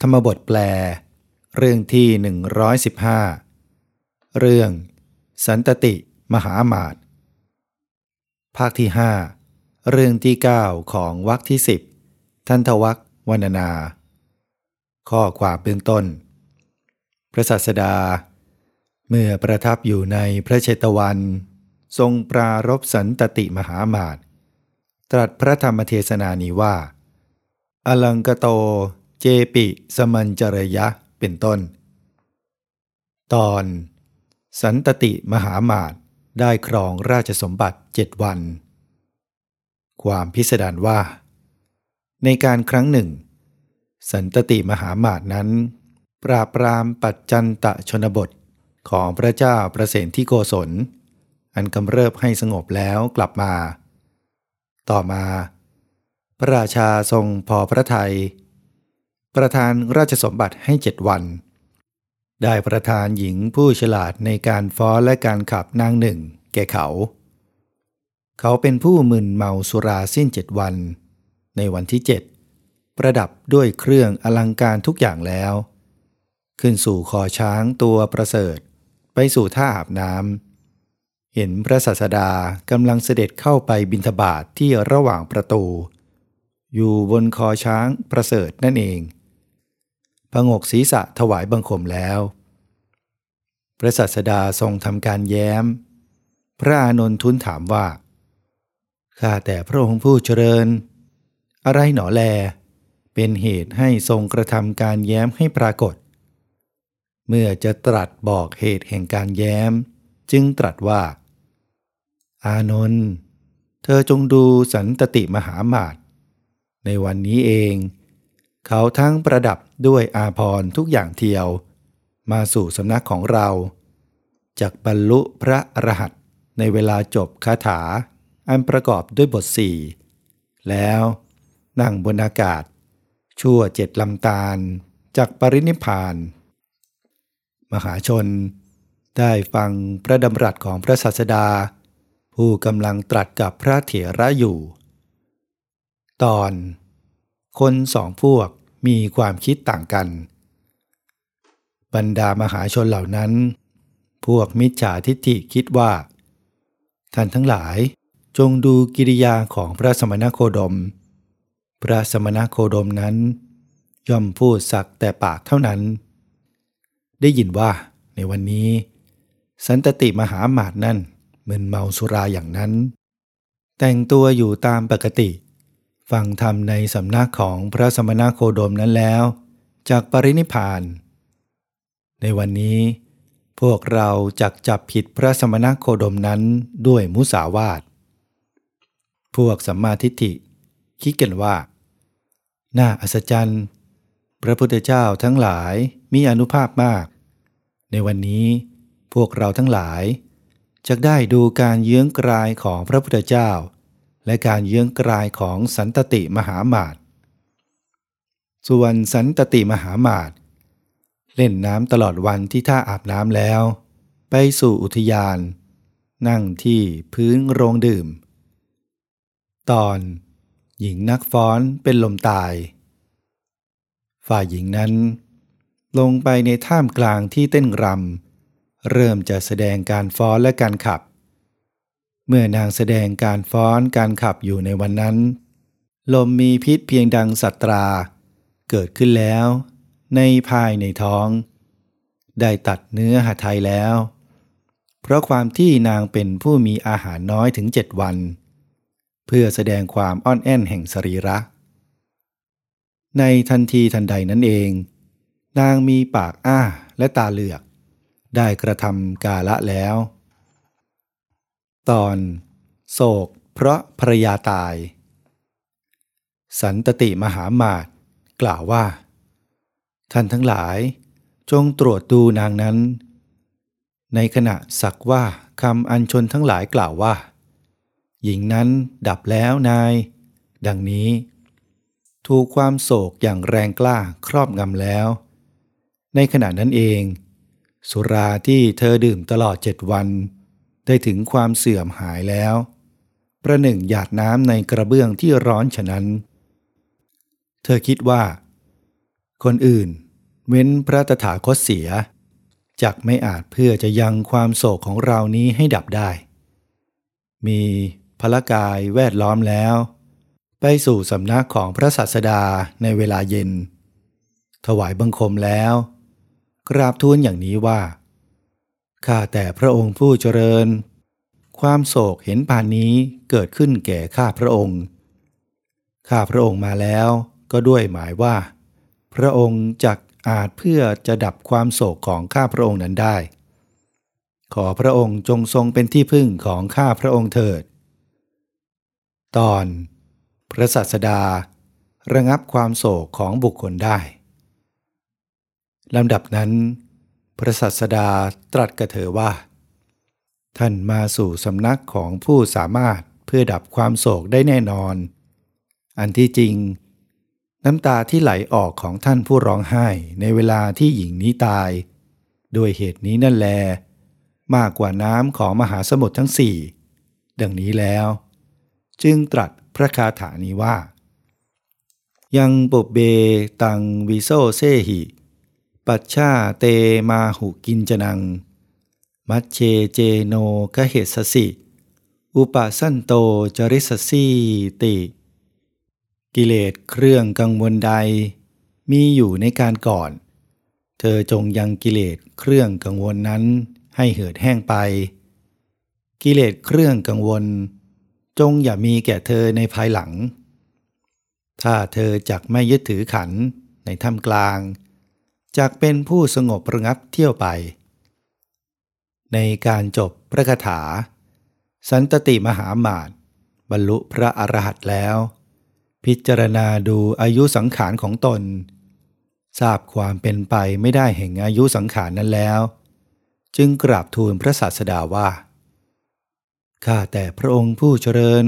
ธรรมบทแปล เรื่องที่ 115 เรื่อง สันตติมหามาตภาคที่ 5 เรื่องที่ 9 ของวรรคที่ 10 ท่านทวักวรรณนา ข้อความเบื้องต้น พระสัสดา เมื่อประทับอยู่ในพระเชตวัน ทรงปรารบสันตติมหามาตตรัสพระธรรมเทศนานี้ว่า อลังกโต เจปิสมัญจรยะเป็นต้น ตอน สันตติมหามาตได้ครองราชสมบัติเจ็ดวัน ความพิสดารว่า ในการครั้งหนึ่ง สันตติมหามาตนั้น ปราบปรามปัจจันตะชนบทของพระเจ้าประเสนที่โกศล อันกำเริบให้สงบแล้วกลับมา ต่อมา พระราชาทรงพอพระทยัย ประทานราชสมบัติให้เจ็ดวัน ได้ประทานหญิงผู้ฉลาดในการฟ้อนและการขับนางหนึ่ง แก่เขา เขาเป็นผู้มึนเมาสุราสิ้นเจ็ดวัน ในวันที่เจ็ดประดับด้วยเครื่องอลังการทุกอย่างแล้ว ขึ้นสู่คอช้างตัวประเสริฐ ไปสู่ท่าอาบน้ำเห็นพระศาสดากำลังเสด็จเข้าไปบิณฑบาตทที่ระหว่างประตู อยู่บนคอช้างประเสริฐนั่นเอง พงกศีรษะถวายบังคมแล้ว พระสัสดาทรงทำการแย้ม พระอานนทุนถามว่า ข้าแต่พระองค์ผู้เจริญ อะไรหนอแล เป็นเหตุให้ทรงกระทำการแย้มให้ปรากฏ เมื่อจะตรัสบอกเหตุแห่งการแย้ม จึงตรัสว่า อานนท์เธอจงดูสันตติมหามาตในวันนี้เอง เขาทั้งประดับ ด้วยอาภรทุกอย่างเทียว มาสู่สำนักของเราจากบรรลุพระอรหันต์ในเวลาจบคาถา อันประกอบด้วยบทสี่แล้วนั่งบนอากาศ ชั่วเจ็ดลำตาลจากปรินิพานมหาชนได้ฟังพระดำรัสของพระศาสดา ผู้กำลังตรัสกับพระเถระอยู่ ตอน คนสองพวก มีความคิดต่างกัน บรรดามหาชนเหล่านั้น พวกมิจฉาทิฏฐิคิดว่า ท่านทั้งหลายจงดูกิริยาของพระสมณโคดม พระสมณโคดมนั้น ย่อมพูดสักแต่ปากเท่านั้น ได้ยินว่าในวันนี้ สันตติมหาหมาดนั่นมึนเมาสุราอย่างนั้น แต่งตัวอยู่ตามปกติ ฟังธรรมในสำนักของพระสมณโคดมนั้นแล้ว จากปรินิพาน ในวันนี้ พวกเราจักจับผิดพระสมณโคดมนั้นด้วยมุสาวาท พวกสัมมาทิฏฐิ คิดกันว่า น่าอัศจรรย์ พระพุทธเจ้าทั้งหลายมีอนุภาพมาก ในวันนี้พวกเราทั้งหลายจะได้ดูการเยื้องกลายของพระพุทธเจ้า และการเยื้องกลายของสันตติมหามาตส่วนสันตติมหามาตเล่นน้ำตลอดวันที่ท่าอาบน้ำแล้ว ไปสู่อุทยาน นั่งที่พื้นโรงดื่ม ตอน หญิงนักฟ้อนเป็นลมตาย ฝ่ายหญิงนั้น ลงไปในท่ามกลางที่เต้นรำเริ่มจะแสดงการฟ้อนและการขับ เมื่อนางแสดงการฟ้อนการขับอยู่ในวันนั้น ลมมีพิษเพียงดังสัตรา เกิดขึ้นแล้ว ในภายในท้อง ได้ตัดเนื้อหาไทยแล้ว เพราะความที่นางเป็นผู้มีอาหารน้อยถึงเจ็ดวัน เพื่อแสดงความอ้อนแอนแห่งสรีระ ในทันทีทันใดนั้นเอง นางมีปากอ้าและตาเหลือก ได้กระทำกาละแล้ว ตอน โศก เพราะภรยาตาย สันตติมหามาตกล่าวว่า ท่านทั้งหลาย จงตรวจดูนางนั้น ในขณะสักว่าคำอัญชนทั้งหลายกล่าวว่า หญิงนั้นดับแล้วนาย ดังนี้ ถูกความโศกอย่างแรงกล้าครอบงำแล้ว ในขณะนั้นเอง สุราที่เธอดื่มตลอดเจ็ดวัน ได้ถึงความเสื่อมหายแล้ว ประหนึ่งหยาดน้ำในกระเบื้องที่ร้อนฉะนั้น เธอคิดว่า คนอื่น เว้นพระตถาคตเสียจักไม่อาจเพื่อจะยังความโศกของเรานี้ให้ดับได้ มีพลกายแวดล้อมแล้ว ไปสู่สำนักของพระศาสดาในเวลาเย็น ถวายบังคมแล้ว กราบทูลอย่างนี้ว่า ข้าแต่พระองค์ผู้เจริญ ความโศกเห็นปานนี้เกิดขึ้นแก่ข้าพระองค์ ข้าพระองค์มาแล้วก็ด้วยหมายว่า พระองค์จักอาจเพื่อจะดับความโศกของข้าพระองค์นั้นได้ ขอพระองค์จงทรงเป็นที่พึ่งของข้าพระองค์เถิด ตอน พระสัสดา ระงับความโศกของบุคคลได้ลำดับนั้น พระสัสดาตรัสกับเธอว่า ท่านมาสู่สำนักของผู้สามารถเพื่อดับความโศกได้แน่นอน อันที่จริง น้ำตาที่ไหลออกของท่านผู้ร้องไห้ในเวลาที่หญิงนี้ตาย ด้วยเหตุนี้นั่นแล มากกว่าน้ำของมหาสมุทรทั้งสี่ดังนี้แล้ว จึงตรัสพระคาถานี้ว่า ยังปุบเบตังวิโซเซหิ ปัชชาเตมาหุกินจนัง มัชเชเจโนกเหสสิ อุปสันโตจริสสีติ กิเลสเครื่องกังวลใด มีอยู่ในการก่อน เธอจงยังกิเลสเครื่องกังวลนั้นให้เหือดแห้งไป กิเลสเครื่องกังวล จงอย่ามีแก่เธอในภายหลัง ถ้าเธอจักไม่ยึดถือขันในถ้ำกลาง จักเป็นผู้สงบระงับเที่ยวไป ในการจบพระคาถา สันตติมหาหมาตบรรลุพระอรหันต์แล้ว พิจารณาดูอายุสังขารของตน ทราบความเป็นไปไม่ได้แห่งอายุสังขารนั้นแล้ว จึงกราบทูลพระศาสดาว่าข้าแต่พระองค์ผู้เจริญ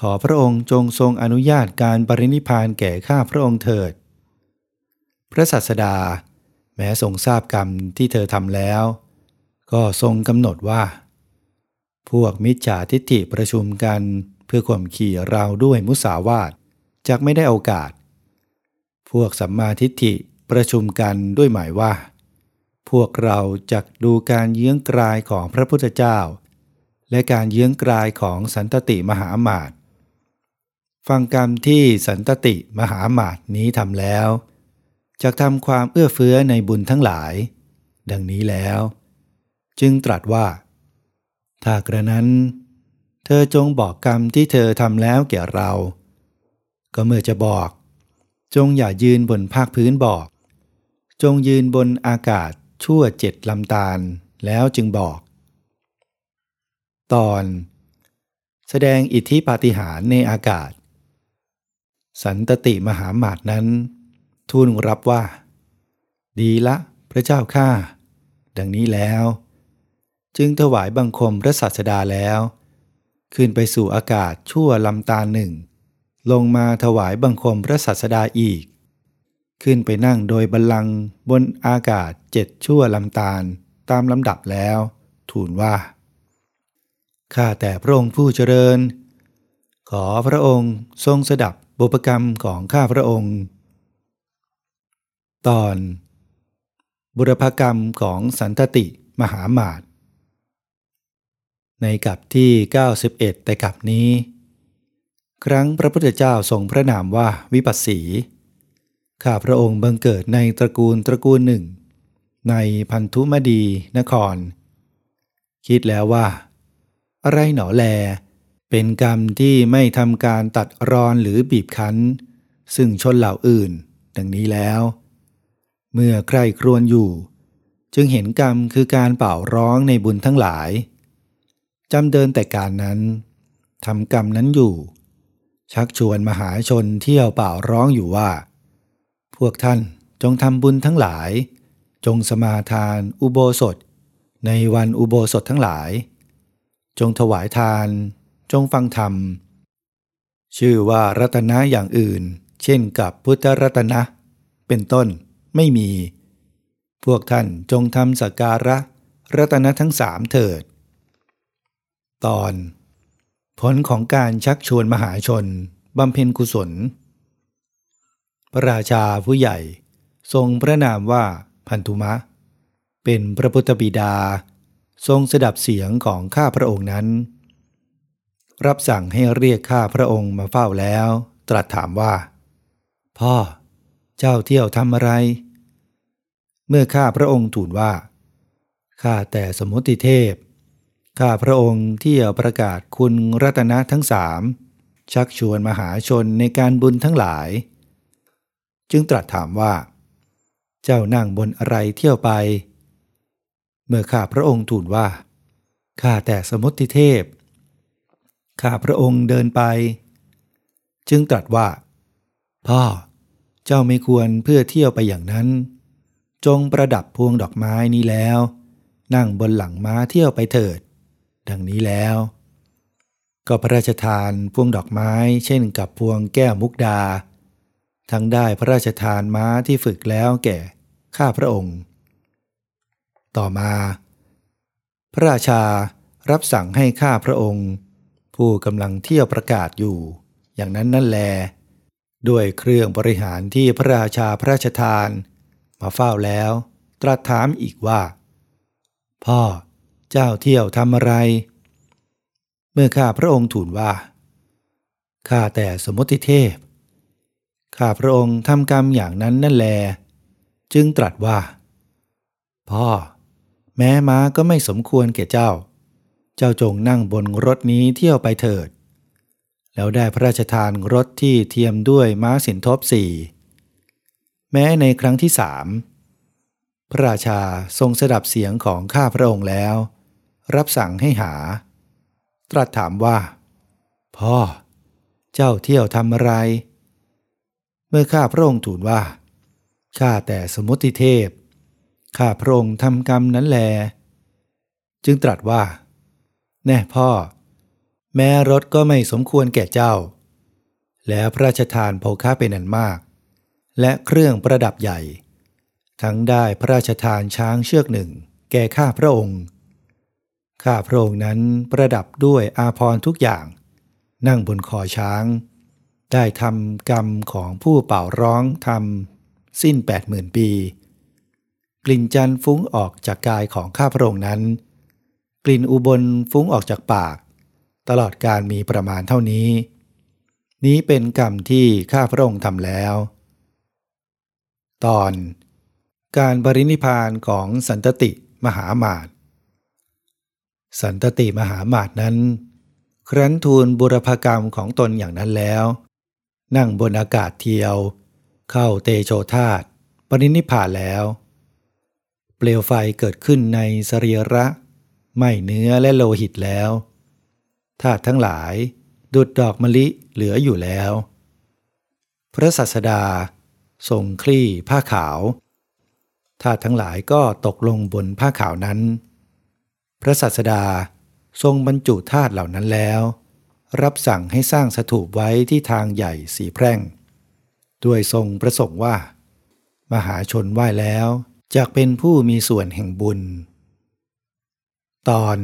ขอพระองค์จงทรงอนุญาตการปรินิพานแก่ข้าพระองค์เถิด พระศาสดา แม้ทรงทราบกรรมที่เธอทำแล้ว ก็ทรงกำหนดว่า พวกมิจฉาทิฏฐิประชุมกันเพื่อข่มขี่เราด้วยมุสาวาทจักไม่ได้โอกาส พวกสัมมาทิฏฐิประชุมกันด้วยหมายว่า พวกเราจักดูการเยื้องกลายของพระพุทธเจ้า และการเยื้องกลายของสันตติมหามาตฟังกรรมที่สันตติมหามาตนี้ทำแล้ว จะทำความเอื้อเฟื้อในบุญทั้งหลาย ดังนี้แล้ว จึงตรัสว่า ถ้ากระนั้น เธอจงบอกกรรมที่เธอทำแล้วแก่เรา ก็เมื่อจะบอก จงอย่ายืนบนภาคพื้นบอก จงยืนบนอากาศชั่วเจ็ดลำตาลแล้วจึงบอก ตอน แสดงอิทธิปาฏิหาริย์ในอากาศ สันตติมหาหมาดนั้น ทูลรับว่า ดีละพระเจ้าข้าดังนี้แล้ว จึงถวายบังคมพระศาสดาแล้ว ขึ้นไปสู่อากาศชั่วลำตาหนึ่ง ลงมาถวายบังคมพระศาสดาอีก ขึ้นไปนั่งโดยบัลลังก์บนอากาศเจ็ดชั่วลำตาลตามลำดับแล้ว ทูลว่าข้าแต่พระองค์ผู้เจริญ ขอพระองค์ทรงสดับบุปกรรมของข้าพระองค์ ตอนบุรพกรรมของสันตติมหาหมาตในกับที่ 91 แต่กับนี้ ครั้งพระพุทธเจ้าทรงพระนามว่าวิปัสสี ข้าพระองค์บังเกิดในตระกูลตระกูลหนึ่ง ในพันธุมดีนคร คิดแล้วว่า อะไรหนอแล เป็นกรรมที่ไม่ทำการตัดรอนหรือบีบคั้น ซึ่งชนเหล่าอื่น ดังนี้แล้ว เมื่อใครครวนอยู่ จึงเห็นกรรมคือการเป่าร้องในบุญทั้งหลายจำเดินแต่การนั้นทำกรรมนั้นอยู่ ชักชวนมหาชนเที่ยวเป่าร้องอยู่ว่า พวกท่านจงทำบุญทั้งหลาย จงสมาทานอุโบสถ ในวันอุโบสถทั้งหลาย จงถวายทาน จงฟังธรรม ชื่อว่ารัตนะอย่างอื่น เช่นกับพุทธรัตนะ เป็นต้น ไม่มี พวกท่านจงทำสักการะรัตนะทั้งสามเถิด ตอน ผลของการชักชวนมหาชนบำเพ็ญกุศล พระราชาผู้ใหญ่ทรงพระนามว่าพันธุมะ เป็นพระพุทธบิดา ทรงสดับเสียงของข้าพระองค์นั้น รับสั่งให้เรียกข้าพระองค์มาเฝ้าแล้ว ตรัสถามว่า พ่อ เจ้าเที่ยวทำอะไร เมื่อข้าพระองค์ทูลว่า ข้าแต่สมุติเทพ ข้าพระองค์เที่ยวประกาศคุณรัตนะทั้งสามชักชวนมหาชนในการบุญทั้งหลาย จึงตรัสถามว่า เจ้านั่งบนอะไรเที่ยวไป เมื่อข้าพระองค์ทูลว่า ข้าแต่สมุติเทพ ข้าพระองค์เดินไป จึงตรัสว่า พ่อ เจ้าไม่ควรเพื่อเที่ยวไปอย่างนั้น จงประดับพวงดอกไม้นี้แล้ว นั่งบนหลังม้าเที่ยวไปเถิด ดังนี้แล้ว ก็พระราชทานพวงดอกไม้เช่นกับพวงแก้วมุกดา ทั้งได้พระราชทานม้าที่ฝึกแล้วแก่ข้าพระองค์ ต่อมา พระราชารับสั่งให้ข้าพระองค์ ผู้กำลังเที่ยวประกาศอยู่ อย่างนั้นนั่นแล ด้วยเครื่องบริหารที่พระราชาพระราชทาน มาเฝ้าแล้ว ตรัสถามอีกว่า พ่อเจ้าเที่ยวทำอะไร เมื่อข้าพระองค์ทูลว่าข้าแต่สมมติเทพข้าพระองค์ทำกรรมอย่างนั้นนั่นแล จึงตรัสว่า พ่อ แม้ม้าก็ไม่สมควรแก่เจ้า เจ้าจงนั่งบนรถนี้เที่ยวไปเถิด แล้วได้พระราชทานรถที่เทียมด้วยม้าสินทบสี่แม้ในครั้งที่สามพระราชาทรงสดับเสียงของข้าพระองค์แล้ว รับสั่งให้หา ตรัสถามว่า พ่อ เจ้าเที่ยวทำอะไร เมื่อข้าพระองค์ทูลว่าข้าแต่สมุติเทพข้าพระองค์ทำกรรมนั้นแล จึงตรัสว่า แน่พ่อ แม้รถก็ไม่สมควรแก่เจ้า แล้วพระราชทานโภคาเป็นอันมาก และเครื่องประดับใหญ่ ทั้งได้พระราชทานช้างเชือกหนึ่ง แก่ข้าพระองค์ ข้าพระองค์นั้นประดับด้วยอาภรณ์ทุกอย่าง นั่งบนคอช้าง ได้ทำกรรมของผู้เป่าร้องทำสิ้นแปดหมื่นปี กลิ่นจันฟุ้งออกจากกายของข้าพระองค์นั้น กลิ่นอุบลฟุ้งออกจากปาก ตลอดการมีประมาณเท่านี้ นี้เป็นกรรมที่ข้าพระองค์ทำแล้ว ตอน การบรินิพานของสันตติมหามาตสันตติมหามาตนั้น ครั้นทูลบุรพกรรมของตนอย่างนั้นแล้ว นั่งบนอากาศเทียว เข้าเตโชธาตปรินิพานแล้ว เปลวไฟเกิดขึ้นในสรีระ ไม่เนื้อและโลหิตแล้ว ธาตุทั้งหลาย ดุดดอกมะลิเหลืออยู่แล้ว พระสัสดาทรงคลี่ผ้าขาวธาตุทั้งหลายก็ตกลงบนผ้าขาวนั้น พระสัสดาทรงบรรจุธาตุเหล่านั้นแล้ว รับสั่งให้สร้างสถูปไว้ที่ทางใหญ่สีแพร่ง ด้วยทรงประสงค์ว่า มหาชนไหว้แล้วจะเป็นผู้มีส่วนแห่งบุญ ตอน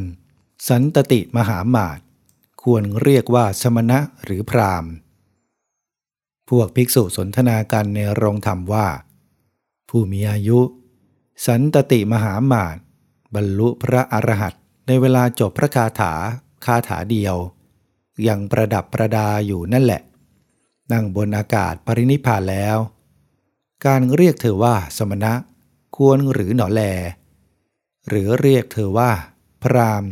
สันตติมหามาต ควรเรียกว่าสมณะหรือพรามพวกภิกษุสนทนากันในโรงธรรมว่า ผู้มีอายุ สันตติมหามาตบรรลุพระอรหันต์ในเวลาจบพระคาถาคาถาเดียว ยังประดับประดาอยู่นั่นแหละ นั่งบนอากาศปรินิพานแล้ว การเรียกเธอว่าสมณะควรหรือหนอแล หรือเรียกเธอว่า พราม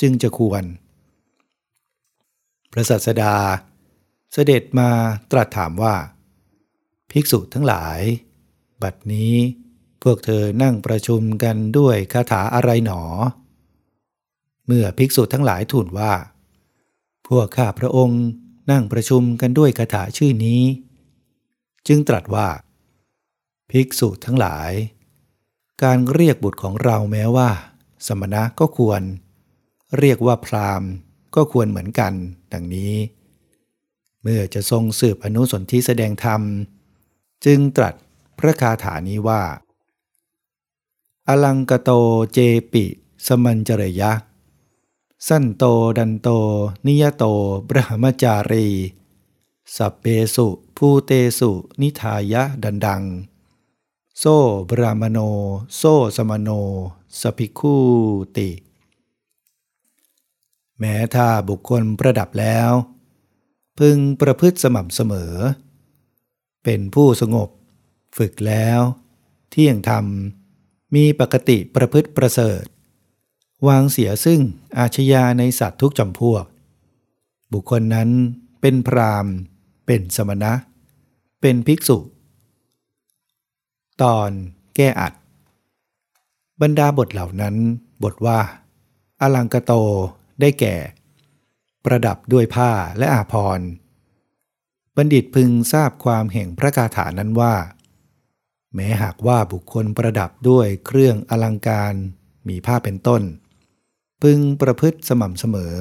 จึงจะควร พระสัสดา เสด็จมาตรัสถามว่า ภิกษุทั้งหลาย บัดนี้พวกเธอนั่งประชุมกันด้วยคาถาอะไรหนอ เมื่อภิกษุทั้งหลายทูลว่า พวกข้าพระองค์นั่งประชุมกันด้วยคาถาชื่อนี้ จึงตรัสว่า ภิกษุทั้งหลาย การเรียกบุตรของเราแม้ว่า สมณะก็ควร เรียกว่าพราหม ก็ควรเหมือนกัน ดังนี้ เมื่อจะทรงสืบอนุสนธิแสดงธรรม จึงตรัสพระคาถานี้ว่า อลังกโตเจปิสมัญจรยะ สั้นโตดันโต นิยโตบรหมจารี สัพเปสุภูเตสุ นิทายะดันดัง โซบรามโน โซสมโน สภิคูติ แม้ถ้าบุคคลประดับแล้ว พึงประพฤติสม่ำเสมอ เป็นผู้สงบ ฝึกแล้ว เที่ยงธรรม มีปกติประพฤติประเสริฐ วางเสียซึ่งอาชญาในสัตว์ทุกจำพวก บุคคลนั้นเป็นพรามเป็นสมณะ เป็นภิกษุ ตอนแก้อัด บรรดาบทเหล่านั้น บทว่า อลังกโต ได้แก่ ประดับด้วยผ้าและอาภรณ์บัณฑิตพึงทราบความแห่งพระคาถานั้นว่า แม้หากว่าบุคคลประดับด้วยเครื่องอลังการมีผ้าเป็นต้น พึงประพฤติสม่ำเสมอ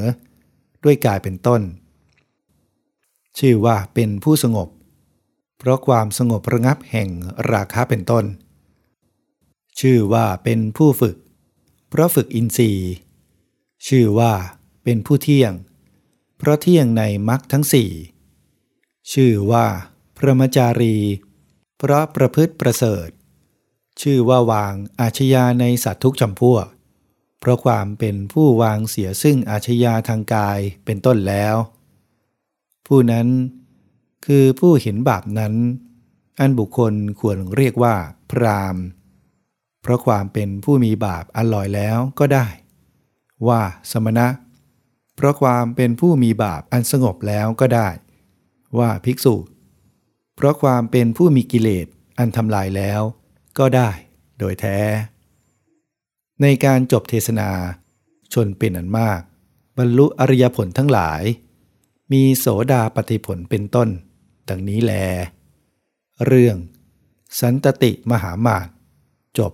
ด้วยกายเป็นต้น ชื่อว่าเป็นผู้สงบ เพราะความสงบระงับแห่งราคะเป็นต้น ชื่อว่าเป็นผู้ฝึก เพราะฝึกอินทรีย์ ชื่อว่าเป็นผู้เที่ยง เพราะเที่ยงในมรรคทั้งสี่ชื่อว่าพระมจารี เพราะประพฤติประเสริฐ ชื่อว่าวางอาชญาในสัตว์ทุกจำพวก เพราะความเป็นผู้วางเสียซึ่งอาชญาทางกายเป็นต้นแล้ว ผู้นั้นคือผู้เห็นบาปนั้น อันบุคคลควรเรียกว่าพรามเพราะความเป็นผู้มีบาปอันลอยแล้วก็ได้ ว่าสมณะ เพราะความเป็นผู้มีบาปอันสงบแล้วก็ได้ ว่าภิกษุ เพราะความเป็นผู้มีกิเลสอันทำลายแล้วก็ได้โดยแท้ ในการจบเทศนา ชนเป็นอันมาก บรรลุอริยผลทั้งหลาย มีโสดาปฏิผลเป็นต้น ดังนี้แล เรื่อง สันตติมหามาตจบ